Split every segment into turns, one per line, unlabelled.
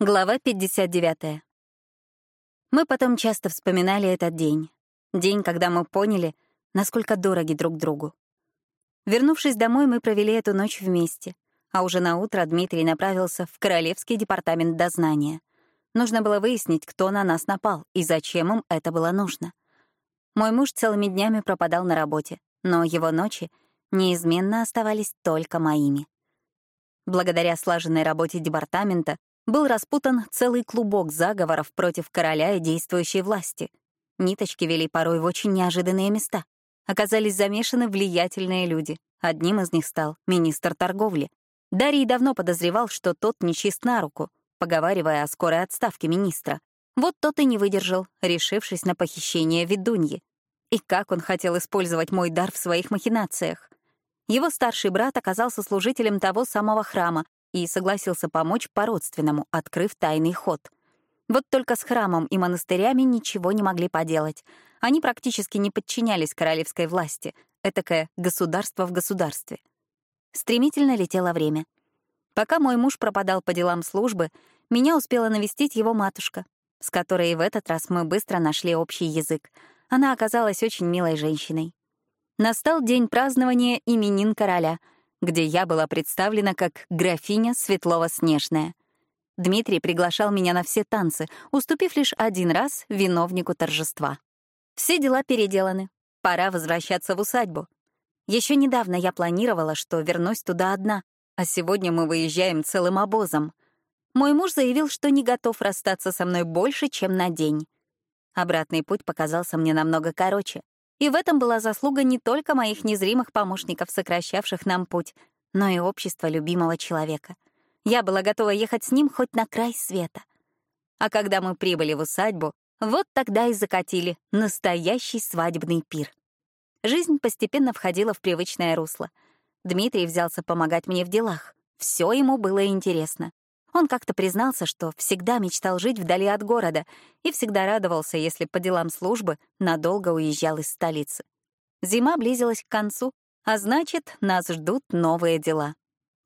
Глава 59. Мы потом часто вспоминали этот день. День, когда мы поняли, насколько дороги друг другу. Вернувшись домой, мы провели эту ночь вместе, а уже на утро Дмитрий направился в Королевский департамент дознания. Нужно было выяснить, кто на нас напал и зачем им это было нужно. Мой муж целыми днями пропадал на работе, но его ночи неизменно оставались только моими. Благодаря слаженной работе департамента был распутан целый клубок заговоров против короля и действующей власти. Ниточки вели порой в очень неожиданные места. Оказались замешаны влиятельные люди. Одним из них стал министр торговли. Дарий давно подозревал, что тот нечист на руку, поговаривая о скорой отставке министра. Вот тот и не выдержал, решившись на похищение ведуньи. И как он хотел использовать мой дар в своих махинациях. Его старший брат оказался служителем того самого храма, и согласился помочь по-родственному, открыв тайный ход. Вот только с храмом и монастырями ничего не могли поделать. Они практически не подчинялись королевской власти, этакое государство в государстве. Стремительно летело время. Пока мой муж пропадал по делам службы, меня успела навестить его матушка, с которой и в этот раз мы быстро нашли общий язык. Она оказалась очень милой женщиной. Настал день празднования именин короля — где я была представлена как графиня Светлова-Снежная. Дмитрий приглашал меня на все танцы, уступив лишь один раз виновнику торжества. Все дела переделаны. Пора возвращаться в усадьбу. Еще недавно я планировала, что вернусь туда одна, а сегодня мы выезжаем целым обозом. Мой муж заявил, что не готов расстаться со мной больше, чем на день. Обратный путь показался мне намного короче. И в этом была заслуга не только моих незримых помощников, сокращавших нам путь, но и общества любимого человека. Я была готова ехать с ним хоть на край света. А когда мы прибыли в усадьбу, вот тогда и закатили настоящий свадебный пир. Жизнь постепенно входила в привычное русло. Дмитрий взялся помогать мне в делах. Все ему было интересно. Он как-то признался, что всегда мечтал жить вдали от города и всегда радовался, если по делам службы надолго уезжал из столицы. Зима близилась к концу, а значит, нас ждут новые дела.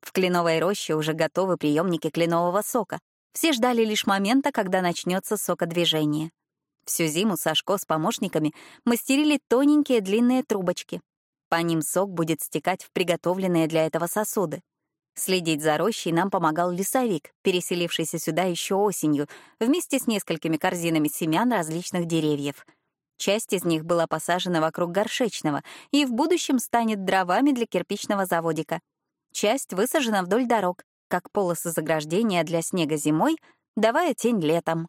В кленовой роще уже готовы приемники кленового сока. Все ждали лишь момента, когда начнется сокодвижение. Всю зиму Сашко с помощниками мастерили тоненькие длинные трубочки. По ним сок будет стекать в приготовленные для этого сосуды. Следить за рощей нам помогал лесовик, переселившийся сюда еще осенью, вместе с несколькими корзинами семян различных деревьев. Часть из них была посажена вокруг горшечного и в будущем станет дровами для кирпичного заводика. Часть высажена вдоль дорог, как полосы заграждения для снега зимой, давая тень летом.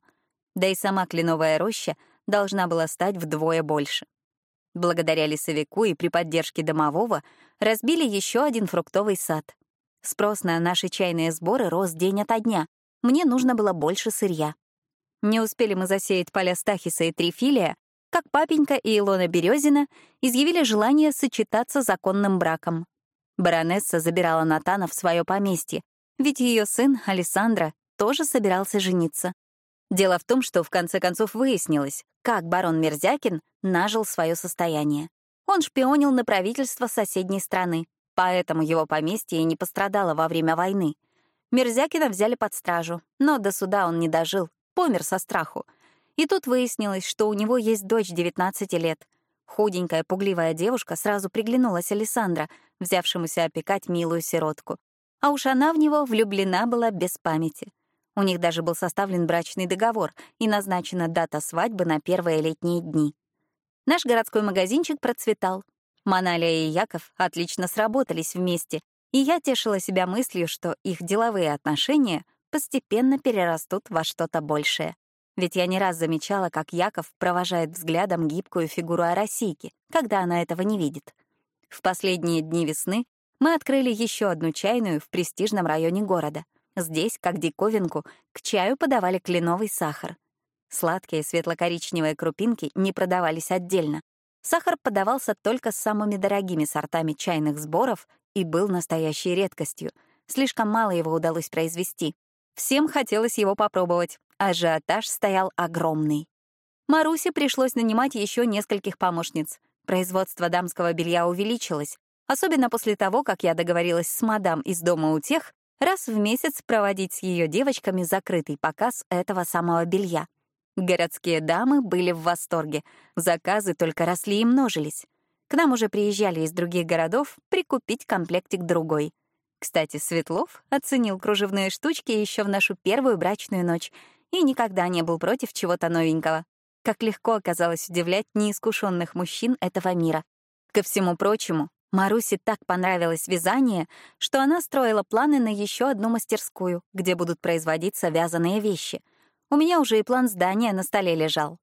Да и сама кленовая роща должна была стать вдвое больше. Благодаря лесовику и при поддержке домового разбили еще один фруктовый сад. Спрос на наши чайные сборы рос день ото дня. Мне нужно было больше сырья. Не успели мы засеять поля Стахиса и Трифилия, как папенька и Илона Березина изъявили желание сочетаться законным браком. Баронесса забирала Натана в свое поместье, ведь ее сын, Александра, тоже собирался жениться. Дело в том, что в конце концов выяснилось, как барон Мерзякин нажил свое состояние. Он шпионил на правительство соседней страны, Поэтому его поместье не пострадало во время войны. Мерзякина взяли под стражу, но до суда он не дожил, помер со страху. И тут выяснилось, что у него есть дочь 19 лет. Худенькая, пугливая девушка сразу приглянулась Александра, взявшемуся опекать милую сиротку. А уж она в него влюблена была без памяти. У них даже был составлен брачный договор и назначена дата свадьбы на первые летние дни. Наш городской магазинчик процветал. Маналия и Яков отлично сработались вместе, и я тешила себя мыслью, что их деловые отношения постепенно перерастут во что-то большее. Ведь я не раз замечала, как Яков провожает взглядом гибкую фигуру Арасики, когда она этого не видит. В последние дни весны мы открыли еще одну чайную в престижном районе города. Здесь, как диковинку, к чаю подавали кленовый сахар. Сладкие светло-коричневые крупинки не продавались отдельно, Сахар подавался только с самыми дорогими сортами чайных сборов и был настоящей редкостью. Слишком мало его удалось произвести. Всем хотелось его попробовать. Ажиотаж стоял огромный. Марусе пришлось нанимать еще нескольких помощниц. Производство дамского белья увеличилось, особенно после того, как я договорилась с мадам из дома у тех раз в месяц проводить с ее девочками закрытый показ этого самого белья. Городские дамы были в восторге, заказы только росли и множились. К нам уже приезжали из других городов прикупить комплектик другой. Кстати, Светлов оценил кружевные штучки еще в нашу первую брачную ночь и никогда не был против чего-то новенького. Как легко оказалось удивлять неискушенных мужчин этого мира. Ко всему прочему, Марусе так понравилось вязание, что она строила планы на еще одну мастерскую, где будут производиться вязаные вещи. У меня уже и план здания на столе лежал.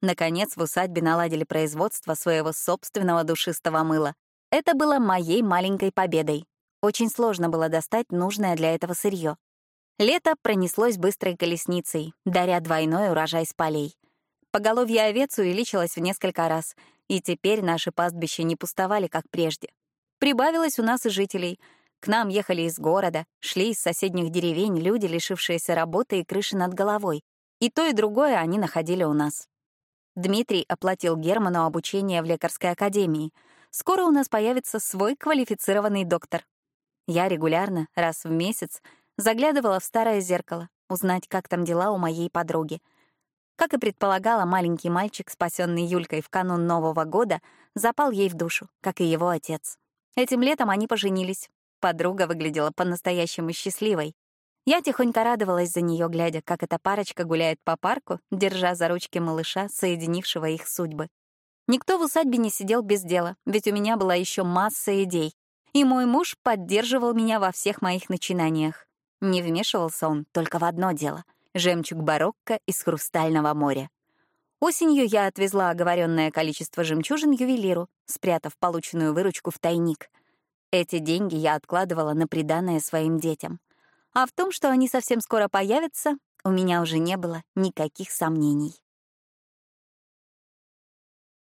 Наконец, в усадьбе наладили производство своего собственного душистого мыла. Это было моей маленькой победой. Очень сложно было достать нужное для этого сырье. Лето пронеслось быстрой колесницей, даря двойной урожай с полей. Поголовье овец увеличилось в несколько раз, и теперь наши пастбища не пустовали, как прежде. Прибавилось у нас и жителей. К нам ехали из города, шли из соседних деревень люди, лишившиеся работы и крыши над головой. И то, и другое они находили у нас. Дмитрий оплатил Герману обучение в лекарской академии. Скоро у нас появится свой квалифицированный доктор. Я регулярно, раз в месяц, заглядывала в старое зеркало, узнать, как там дела у моей подруги — как и предполагала, маленький мальчик, спасенный Юлькой в канун Нового года, запал ей в душу, как и его отец. Этим летом они поженились. Подруга выглядела по-настоящему счастливой. Я тихонько радовалась за нее, глядя, как эта парочка гуляет по парку, держа за ручки малыша, соединившего их судьбы. Никто в усадьбе не сидел без дела, ведь у меня была еще масса идей. И мой муж поддерживал меня во всех моих начинаниях. Не вмешивался он только в одно дело — жемчуг барокко из хрустального моря. Осенью я отвезла оговоренное количество жемчужин ювелиру, спрятав полученную выручку в тайник. Эти деньги я откладывала на приданное своим детям. А в том, что они совсем скоро появятся, у меня уже не было никаких сомнений.